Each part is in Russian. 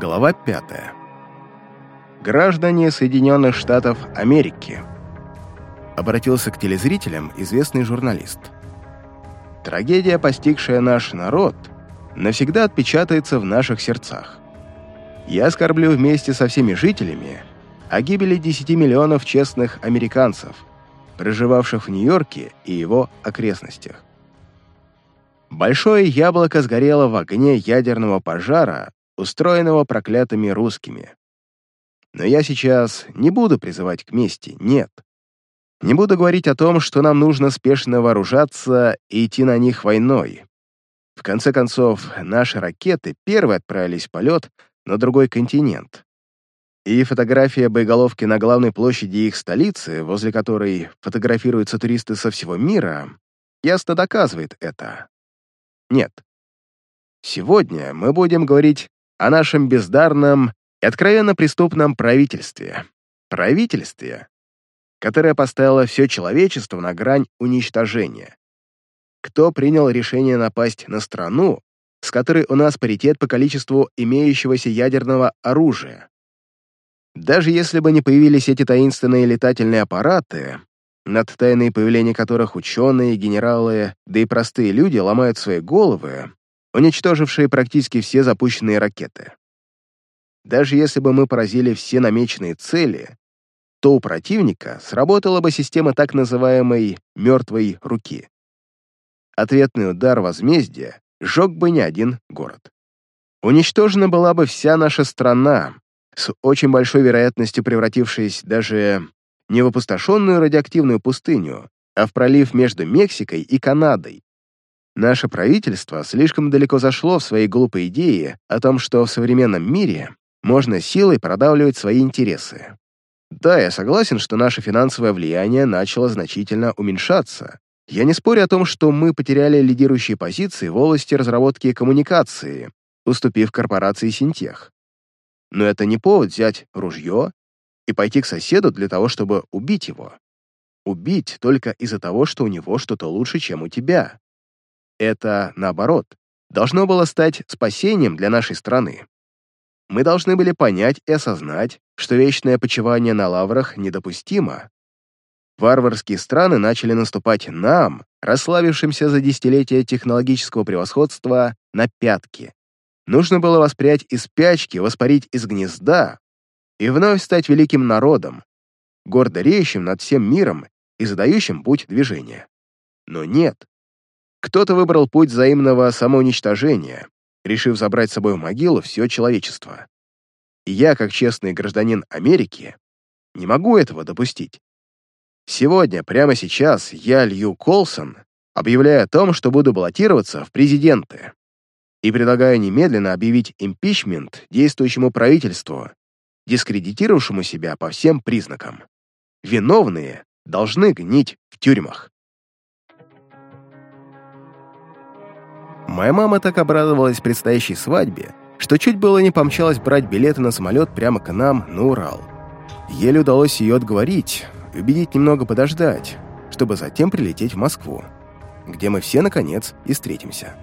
Глава 5. Граждане Соединенных Штатов Америки. Обратился к телезрителям известный журналист. Трагедия, постигшая наш народ, навсегда отпечатается в наших сердцах. Я скорблю вместе со всеми жителями о гибели 10 миллионов честных американцев, проживавших в Нью-Йорке и его окрестностях. Большое яблоко сгорело в огне ядерного пожара устроенного проклятыми русскими. Но я сейчас не буду призывать к мести, нет. Не буду говорить о том, что нам нужно спешно вооружаться и идти на них войной. В конце концов, наши ракеты первые отправились в полет на другой континент. И фотография боеголовки на главной площади их столицы, возле которой фотографируются туристы со всего мира, ясно доказывает это. Нет. Сегодня мы будем говорить о нашем бездарном и откровенно преступном правительстве. Правительстве, которое поставило все человечество на грань уничтожения. Кто принял решение напасть на страну, с которой у нас паритет по количеству имеющегося ядерного оружия? Даже если бы не появились эти таинственные летательные аппараты, над тайные появления которых ученые, генералы, да и простые люди ломают свои головы, уничтожившие практически все запущенные ракеты. Даже если бы мы поразили все намеченные цели, то у противника сработала бы система так называемой «мертвой руки». Ответный удар возмездия сжег бы не один город. Уничтожена была бы вся наша страна, с очень большой вероятностью превратившись даже не в опустошенную радиоактивную пустыню, а в пролив между Мексикой и Канадой, Наше правительство слишком далеко зашло в своей глупой идее о том, что в современном мире можно силой продавливать свои интересы. Да, я согласен, что наше финансовое влияние начало значительно уменьшаться. Я не спорю о том, что мы потеряли лидирующие позиции в области разработки коммуникации, уступив корпорации Синтех. Но это не повод взять ружье и пойти к соседу для того, чтобы убить его. Убить только из-за того, что у него что-то лучше, чем у тебя. Это, наоборот, должно было стать спасением для нашей страны. Мы должны были понять и осознать, что вечное почивание на лаврах недопустимо. Варварские страны начали наступать нам, расслабившимся за десятилетия технологического превосходства, на пятки. Нужно было воспрять из спячки, воспарить из гнезда и вновь стать великим народом, гордо реющим над всем миром и задающим путь движения. Но нет, кто-то выбрал путь взаимного самоуничтожения, решив забрать с собой в могилу все человечество. И я, как честный гражданин Америки, не могу этого допустить. Сегодня, прямо сейчас, я, Лью Колсон, объявляю о том, что буду баллотироваться в президенты и предлагаю немедленно объявить импичмент действующему правительству, дискредитировавшему себя по всем признакам. Виновные должны гнить в тюрьмах. Моя мама так обрадовалась предстоящей свадьбе, что чуть было не помчалась брать билеты на самолет прямо к нам на Урал. Еле удалось ее отговорить, убедить немного подождать, чтобы затем прилететь в Москву, где мы все, наконец, и встретимся.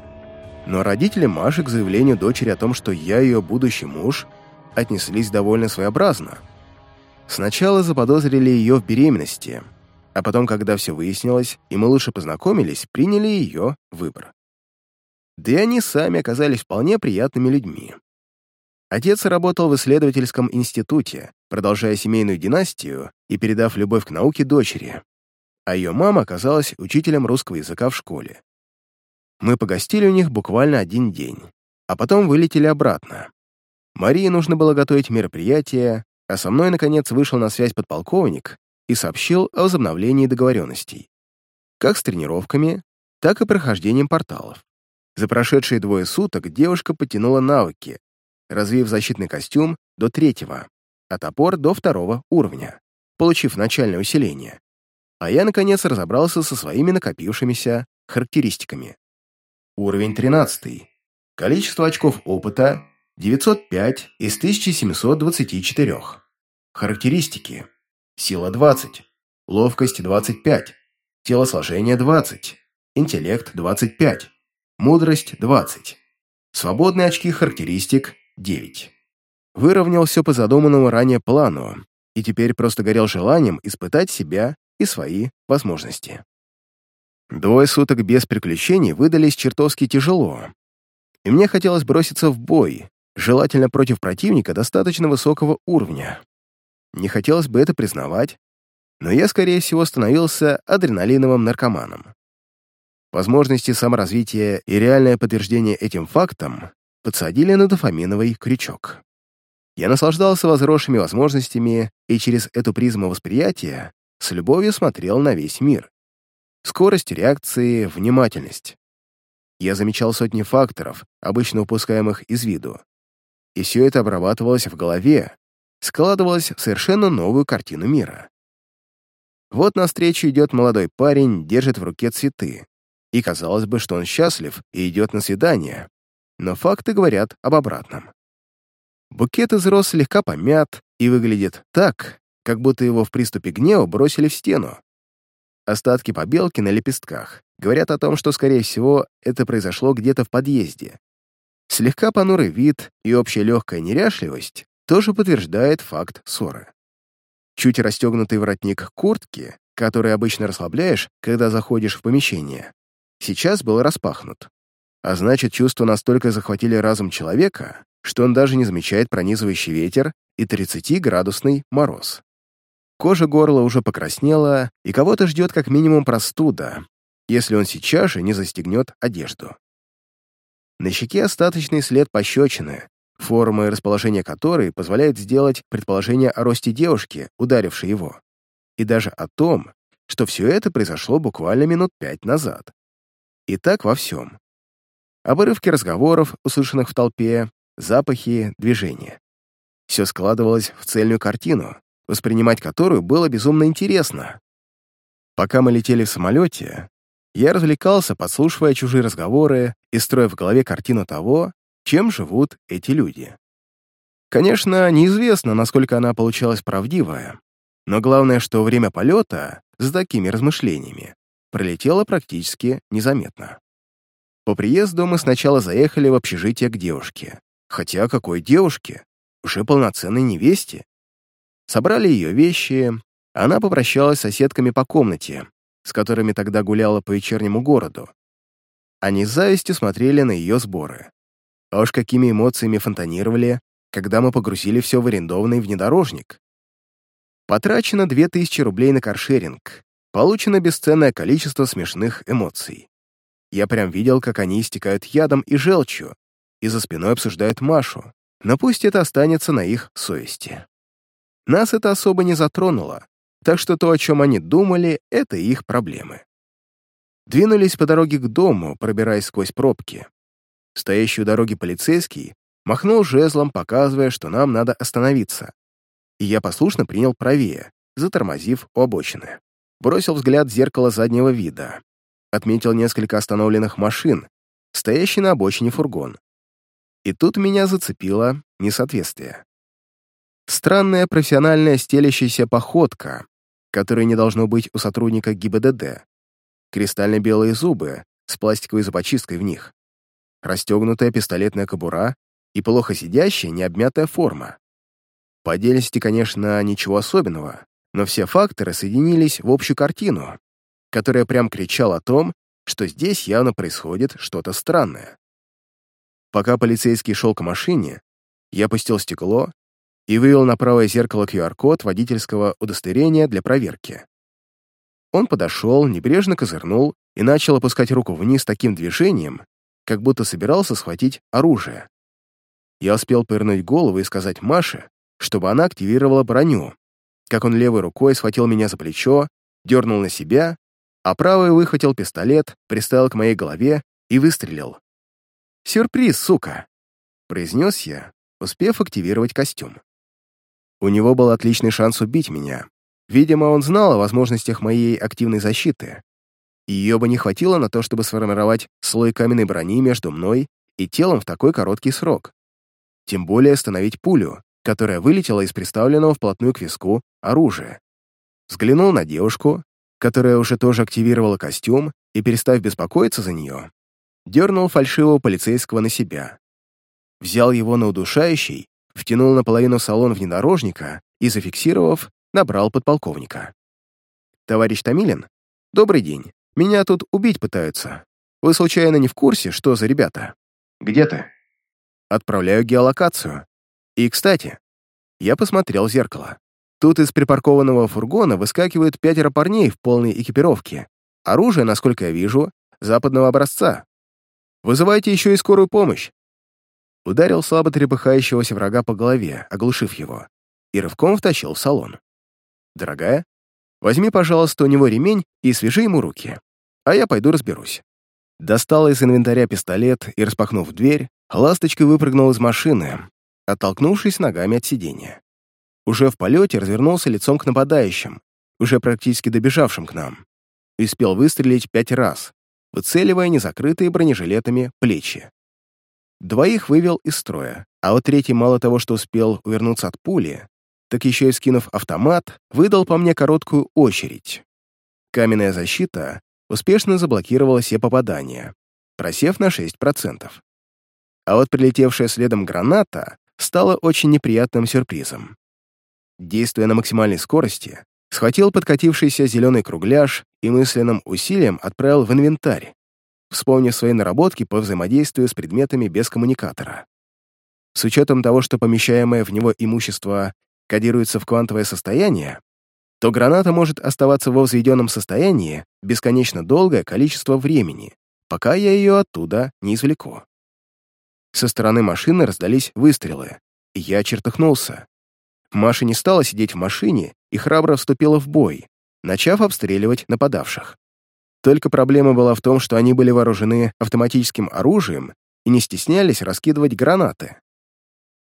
Но родители Маши к заявлению дочери о том, что я ее будущий муж, отнеслись довольно своеобразно. Сначала заподозрили ее в беременности, а потом, когда все выяснилось, и мы лучше познакомились, приняли ее выбор. Да и они сами оказались вполне приятными людьми. Отец работал в исследовательском институте, продолжая семейную династию и передав любовь к науке дочери, а ее мама оказалась учителем русского языка в школе. Мы погостили у них буквально один день, а потом вылетели обратно. Марии нужно было готовить мероприятие, а со мной, наконец, вышел на связь подполковник и сообщил о возобновлении договоренностей. Как с тренировками, так и прохождением порталов. За прошедшие двое суток девушка потянула навыки, развив защитный костюм до третьего, а топор до второго уровня, получив начальное усиление. А я, наконец, разобрался со своими накопившимися характеристиками. Уровень 13. Количество очков опыта 905 из 1724. Характеристики. Сила 20. Ловкость 25. Телосложение 20. Интеллект 25. Мудрость – 20. Свободные очки характеристик – 9. выровнял все по задуманному ранее плану и теперь просто горел желанием испытать себя и свои возможности. Двое суток без приключений выдались чертовски тяжело, и мне хотелось броситься в бой, желательно против противника достаточно высокого уровня. Не хотелось бы это признавать, но я, скорее всего, становился адреналиновым наркоманом. Возможности саморазвития и реальное подтверждение этим фактам подсадили на дофаминовый крючок. Я наслаждался возросшими возможностями и через эту призму восприятия с любовью смотрел на весь мир. Скорость реакции, внимательность. Я замечал сотни факторов, обычно упускаемых из виду. И все это обрабатывалось в голове, складывалось в совершенно новую картину мира. Вот навстречу идет молодой парень, держит в руке цветы. И казалось бы, что он счастлив и идет на свидание. Но факты говорят об обратном. Букет из роз слегка помят и выглядит так, как будто его в приступе гнева бросили в стену. Остатки побелки на лепестках говорят о том, что, скорее всего, это произошло где-то в подъезде. Слегка понурый вид и общая легкая неряшливость тоже подтверждает факт ссоры. Чуть расстегнутый воротник куртки, который обычно расслабляешь, когда заходишь в помещение, сейчас был распахнут. А значит, чувства настолько захватили разум человека, что он даже не замечает пронизывающий ветер и 30-градусный мороз. Кожа горла уже покраснела, и кого-то ждет как минимум простуда, если он сейчас же не застегнет одежду. На щеке остаточный след пощечины, форма и расположение которой позволяет сделать предположение о росте девушки, ударившей его, и даже о том, что все это произошло буквально минут пять назад. И так во всем. Обрывки разговоров, услышанных в толпе, запахи, движения. Все складывалось в цельную картину, воспринимать которую было безумно интересно. Пока мы летели в самолете, я развлекался, подслушивая чужие разговоры и строя в голове картину того, чем живут эти люди. Конечно, неизвестно, насколько она получалась правдивая, но главное, что время полета с такими размышлениями пролетело практически незаметно. По приезду мы сначала заехали в общежитие к девушке. Хотя какой девушке? Уже полноценной невесте. Собрали ее вещи, она попрощалась с соседками по комнате, с которыми тогда гуляла по вечернему городу. Они с завистью смотрели на ее сборы. А уж какими эмоциями фонтанировали, когда мы погрузили все в арендованный внедорожник. Потрачено 2000 рублей на каршеринг, получено бесценное количество смешных эмоций. Я прям видел, как они истекают ядом и желчью, и за спиной обсуждают Машу, но пусть это останется на их совести. Нас это особо не затронуло, так что то, о чем они думали, это их проблемы. Двинулись по дороге к дому, пробираясь сквозь пробки. Стоящий у дороги полицейский махнул жезлом, показывая, что нам надо остановиться. И я послушно принял правее, затормозив у обочины. Бросил взгляд в зеркало заднего вида. Отметил несколько остановленных машин, стоящий на обочине фургон. И тут меня зацепило несоответствие. Странная профессиональная стелящаяся походка, которой не должно быть у сотрудника ГИБДД. Кристально-белые зубы с пластиковой зубочисткой в них расстегнутая пистолетная кобура и плохо сидящая необмятая форма. По отдельности, конечно, ничего особенного, но все факторы соединились в общую картину, которая прям кричала о том, что здесь явно происходит что-то странное. Пока полицейский шел к машине, я опустил стекло и вывел на правое зеркало QR-код водительского удостоверения для проверки. Он подошел, небрежно козырнул и начал опускать руку вниз таким движением, как будто собирался схватить оружие. Я успел повернуть голову и сказать Маше, чтобы она активировала броню, как он левой рукой схватил меня за плечо, дернул на себя, а правой выхватил пистолет, приставил к моей голове и выстрелил. «Сюрприз, сука!» — произнес я, успев активировать костюм. У него был отличный шанс убить меня. Видимо, он знал о возможностях моей активной защиты, ее бы не хватило на то, чтобы сформировать слой каменной брони между мной и телом в такой короткий срок. Тем более остановить пулю, которая вылетела из приставленного вплотную к виску оружия. Взглянул на девушку, которая уже тоже активировала костюм, и, перестав беспокоиться за нее, дернул фальшивого полицейского на себя. Взял его на удушающий, втянул наполовину салон внедорожника и, зафиксировав, набрал подполковника. «Товарищ Томилин, добрый день. Меня тут убить пытаются. Вы случайно не в курсе, что за ребята?» «Где ты?» «Отправляю геолокацию. И, кстати, я посмотрел в зеркало. Тут из припаркованного фургона выскакивают пятеро парней в полной экипировке. Оружие, насколько я вижу, западного образца. Вызывайте еще и скорую помощь. Ударил слабо трепыхающегося врага по голове, оглушив его, и рывком втащил в салон. «Дорогая, возьми, пожалуйста, у него ремень и свяжи ему руки, а я пойду разберусь». Достал из инвентаря пистолет и, распахнув дверь, ласточкой выпрыгнул из машины, оттолкнувшись ногами от сиденья. Уже в полете развернулся лицом к нападающим, уже практически добежавшим к нам, и успел выстрелить пять раз, выцеливая незакрытые бронежилетами плечи. Двоих вывел из строя, а вот третий мало того, что успел увернуться от пули, так еще и скинув автомат, выдал по мне короткую очередь. Каменная защита успешно заблокировала все попадания, просев на 6%. А вот прилетевшая следом граната стала очень неприятным сюрпризом. Действуя на максимальной скорости, схватил подкатившийся зеленый кругляш и мысленным усилием отправил в инвентарь, вспомнив свои наработки по взаимодействию с предметами без коммуникатора. С учетом того, что помещаемое в него имущество кодируется в квантовое состояние, то граната может оставаться во взведенном состоянии бесконечно долгое количество времени, пока я ее оттуда не извлеку. Со стороны машины раздались выстрелы, и я чертыхнулся. Маша не стала сидеть в машине и храбро вступила в бой, начав обстреливать нападавших. Только проблема была в том, что они были вооружены автоматическим оружием и не стеснялись раскидывать гранаты.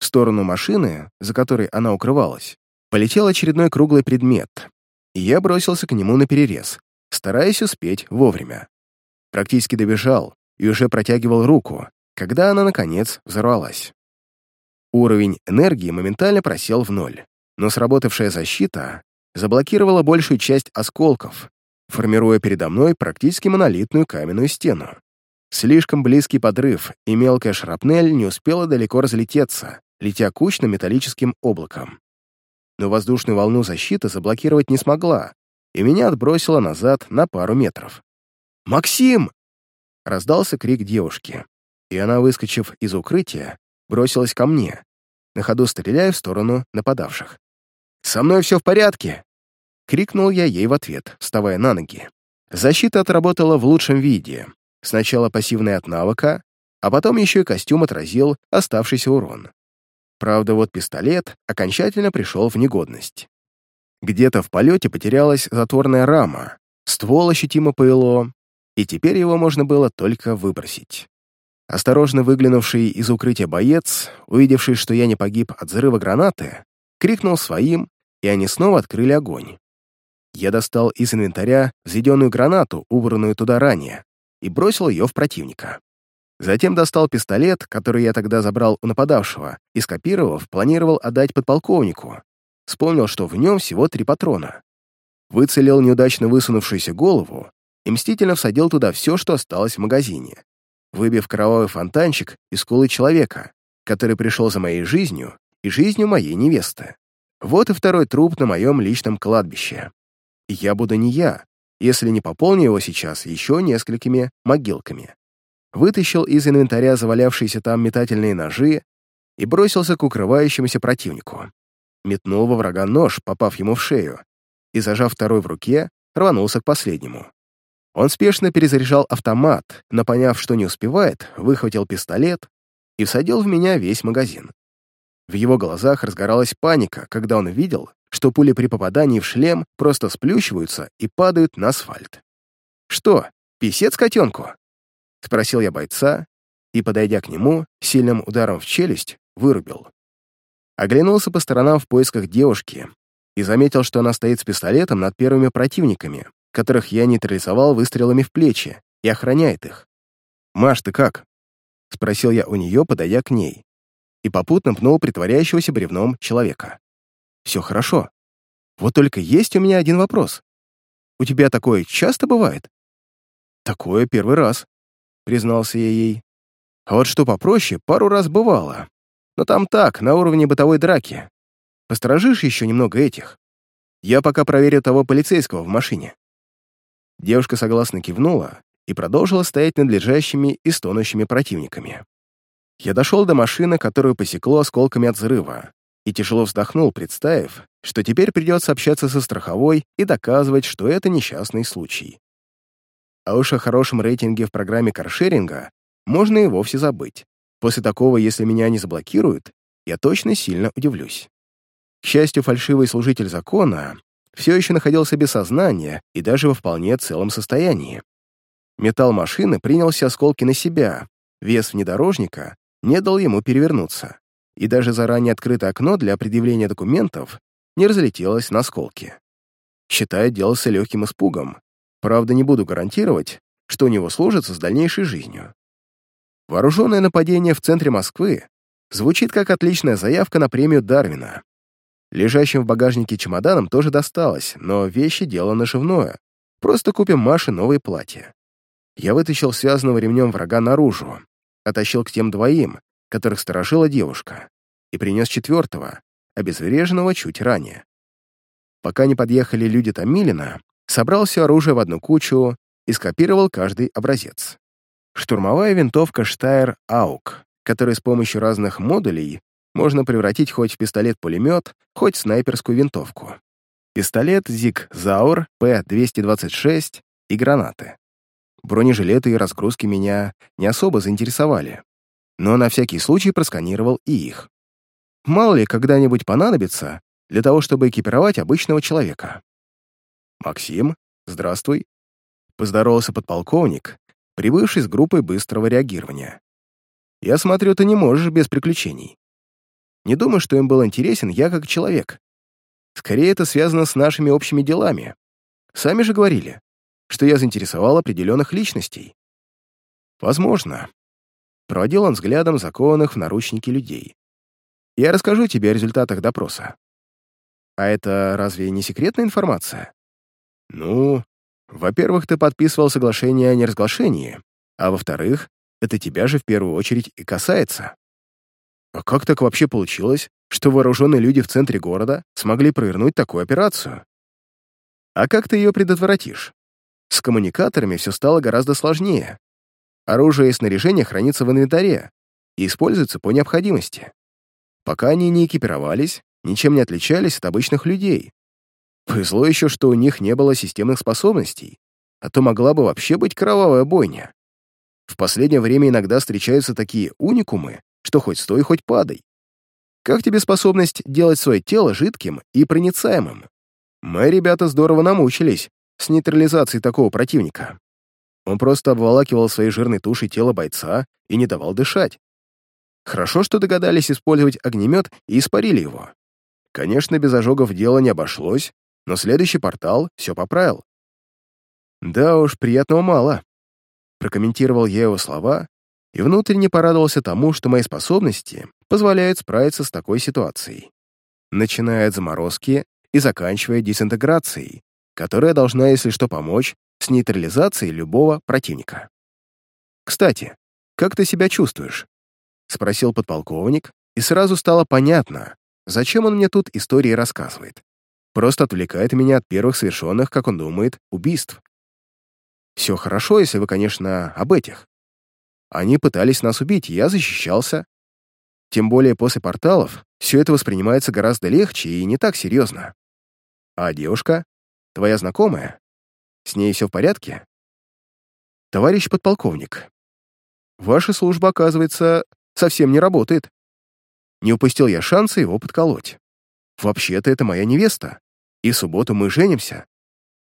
В сторону машины, за которой она укрывалась, полетел очередной круглый предмет, и я бросился к нему на перерез, стараясь успеть вовремя. Практически добежал и уже протягивал руку, когда она, наконец, взорвалась. Уровень энергии моментально просел в ноль, но сработавшая защита заблокировала большую часть осколков, формируя передо мной практически монолитную каменную стену. Слишком близкий подрыв, и мелкая шрапнель не успела далеко разлететься, летя кучным металлическим облаком. Но воздушную волну защиты заблокировать не смогла, и меня отбросило назад на пару метров. «Максим!» — раздался крик девушки, и она, выскочив из укрытия, бросилась ко мне, на ходу стреляя в сторону нападавших. «Со мной все в порядке!» — крикнул я ей в ответ, вставая на ноги. Защита отработала в лучшем виде. Сначала пассивная от навыка, а потом еще и костюм отразил оставшийся урон. Правда, вот пистолет окончательно пришел в негодность. Где-то в полете потерялась затворная рама, ствол ощутимо пыло, и теперь его можно было только выбросить. Осторожно выглянувший из укрытия боец, увидевший, что я не погиб от взрыва гранаты, крикнул своим, и они снова открыли огонь. Я достал из инвентаря взведенную гранату, убранную туда ранее, и бросил ее в противника. Затем достал пистолет, который я тогда забрал у нападавшего, и, скопировав, планировал отдать подполковнику. Вспомнил, что в нем всего три патрона. Выцелил неудачно высунувшуюся голову и мстительно всадил туда все, что осталось в магазине выбив кровавый фонтанчик из скулы человека, который пришел за моей жизнью и жизнью моей невесты. Вот и второй труп на моем личном кладбище. И я буду не я, если не пополню его сейчас еще несколькими могилками. Вытащил из инвентаря завалявшиеся там метательные ножи и бросился к укрывающемуся противнику. Метнул во врага нож, попав ему в шею, и, зажав второй в руке, рванулся к последнему. Он спешно перезаряжал автомат, но, поняв, что не успевает, выхватил пистолет и всадил в меня весь магазин. В его глазах разгоралась паника, когда он видел, что пули при попадании в шлем просто сплющиваются и падают на асфальт. «Что, писец котенку?» — спросил я бойца и, подойдя к нему, сильным ударом в челюсть вырубил. Оглянулся по сторонам в поисках девушки и заметил, что она стоит с пистолетом над первыми противниками, которых я нейтрализовал выстрелами в плечи, и охраняет их. «Маш, ты как?» — спросил я у нее, подойдя к ней, и попутно пнул притворяющегося бревном человека. «Все хорошо. Вот только есть у меня один вопрос. У тебя такое часто бывает?» «Такое первый раз», — признался я ей. «А вот что попроще, пару раз бывало. Но там так, на уровне бытовой драки. Посторожишь еще немного этих. Я пока проверю того полицейского в машине». Девушка согласно кивнула и продолжила стоять над лежащими и стонущими противниками. Я дошел до машины, которую посекло осколками от взрыва, и тяжело вздохнул, представив, что теперь придется общаться со страховой и доказывать, что это несчастный случай. А уж о хорошем рейтинге в программе каршеринга можно и вовсе забыть. После такого, если меня не заблокируют, я точно сильно удивлюсь. К счастью, фальшивый служитель закона все еще находился без сознания и даже во вполне целом состоянии. Металл машины принялся осколки на себя, вес внедорожника не дал ему перевернуться, и даже заранее открытое окно для предъявления документов не разлетелось на осколки. Считая, делался легким испугом. Правда, не буду гарантировать, что у него сложится с дальнейшей жизнью. Вооруженное нападение в центре Москвы звучит как отличная заявка на премию Дарвина. Лежащим в багажнике чемоданом тоже досталось, но вещи — дело наживное. Просто купим Маше новые платья. Я вытащил связанного ремнем врага наружу, оттащил к тем двоим, которых сторожила девушка, и принес четвертого, обезвреженного чуть ранее. Пока не подъехали люди Томилина, собрал все оружие в одну кучу и скопировал каждый образец. Штурмовая винтовка Штайр Аук, которая с помощью разных модулей можно превратить хоть в пистолет-пулемет, хоть в снайперскую винтовку. Пистолет Зиг Заур П-226 и гранаты. Бронежилеты и разгрузки меня не особо заинтересовали, но на всякий случай просканировал и их. Мало ли, когда-нибудь понадобится для того, чтобы экипировать обычного человека. «Максим, здравствуй», — поздоровался подполковник, прибывший с группой быстрого реагирования. «Я смотрю, ты не можешь без приключений. Не думаю, что им был интересен я как человек. Скорее, это связано с нашими общими делами. Сами же говорили, что я заинтересовал определенных личностей. Возможно. Проводил он взглядом закованных в наручники людей. Я расскажу тебе о результатах допроса. А это разве не секретная информация? Ну, во-первых, ты подписывал соглашение о неразглашении, а во-вторых, это тебя же в первую очередь и касается. А как так вообще получилось, что вооруженные люди в центре города смогли провернуть такую операцию? А как ты ее предотвратишь? С коммуникаторами все стало гораздо сложнее. Оружие и снаряжение хранится в инвентаре и используется по необходимости. Пока они не экипировались, ничем не отличались от обычных людей. Повезло еще, что у них не было системных способностей, а то могла бы вообще быть кровавая бойня. В последнее время иногда встречаются такие уникумы, что хоть стой, хоть падай. Как тебе способность делать свое тело жидким и проницаемым? Мы, ребята, здорово намучились, с нейтрализацией такого противника. Он просто обволакивал своей жирной тушей тело бойца и не давал дышать. Хорошо, что догадались использовать огнемет и испарили его. Конечно, без ожогов дело не обошлось, но следующий портал все поправил. «Да уж, приятного мало», — прокомментировал я его слова и внутренне порадовался тому, что мои способности позволяют справиться с такой ситуацией. Начиная от заморозки и заканчивая дезинтеграцией, которая должна, если что, помочь с нейтрализацией любого противника. «Кстати, как ты себя чувствуешь?» — спросил подполковник, и сразу стало понятно, зачем он мне тут истории рассказывает. Просто отвлекает меня от первых совершенных, как он думает, убийств. Все хорошо, если вы, конечно, об этих. Они пытались нас убить, я защищался. Тем более после порталов все это воспринимается гораздо легче и не так серьезно. А девушка? Твоя знакомая? С ней все в порядке? Товарищ подполковник, ваша служба, оказывается, совсем не работает. Не упустил я шанса его подколоть. Вообще-то это моя невеста, и в субботу мы женимся.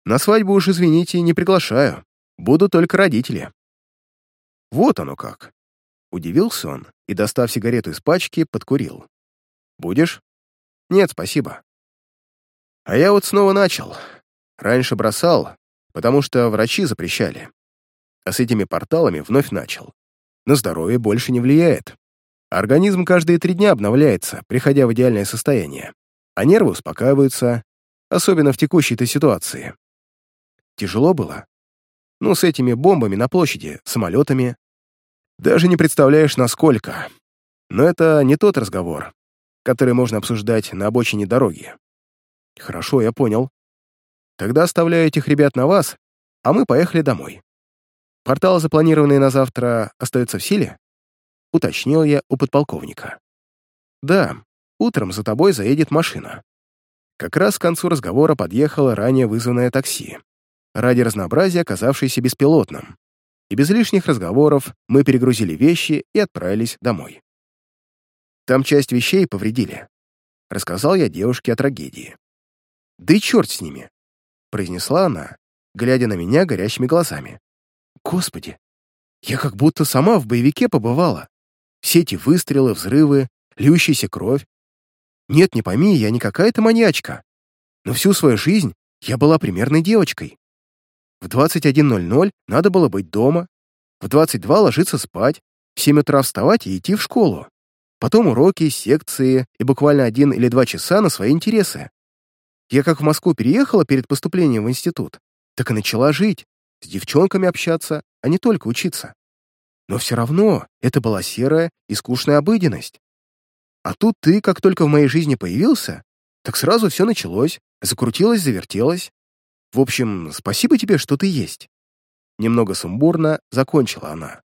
На свадьбу уж, извините, не приглашаю. Будут только родители. Вот оно как. Удивился он и, достав сигарету из пачки, подкурил. «Будешь?» «Нет, спасибо». А я вот снова начал. Раньше бросал, потому что врачи запрещали. А с этими порталами вновь начал. На здоровье больше не влияет. Организм каждые три дня обновляется, приходя в идеальное состояние. А нервы успокаиваются, особенно в текущей-то ситуации. Тяжело было? Ну, с этими бомбами на площади, самолетами. Даже не представляешь, насколько. Но это не тот разговор, который можно обсуждать на обочине дороги. Хорошо, я понял. Тогда оставляю этих ребят на вас, а мы поехали домой. Портал, запланированный на завтра, остается в силе? Уточнил я у подполковника. Да, утром за тобой заедет машина. Как раз к концу разговора подъехало ранее вызванное такси, ради разнообразия оказавшееся беспилотным. И без лишних разговоров мы перегрузили вещи и отправились домой. Там часть вещей повредили. Рассказал я девушке о трагедии. «Да и черт с ними!» — произнесла она, глядя на меня горящими глазами. «Господи, я как будто сама в боевике побывала. Все эти выстрелы, взрывы, льющаяся кровь. Нет, не пойми, я не какая-то маньячка. Но всю свою жизнь я была примерной девочкой. В 21.00 надо было быть дома, в 22 ложиться спать, в 7 утра вставать и идти в школу. Потом уроки, секции и буквально один или два часа на свои интересы. Я как в Москву переехала перед поступлением в институт, так и начала жить, с девчонками общаться, а не только учиться. Но все равно это была серая и скучная обыденность. А тут ты, как только в моей жизни появился, так сразу все началось, закрутилось, завертелось. В общем, спасибо тебе, что ты есть. Немного сумбурно закончила она.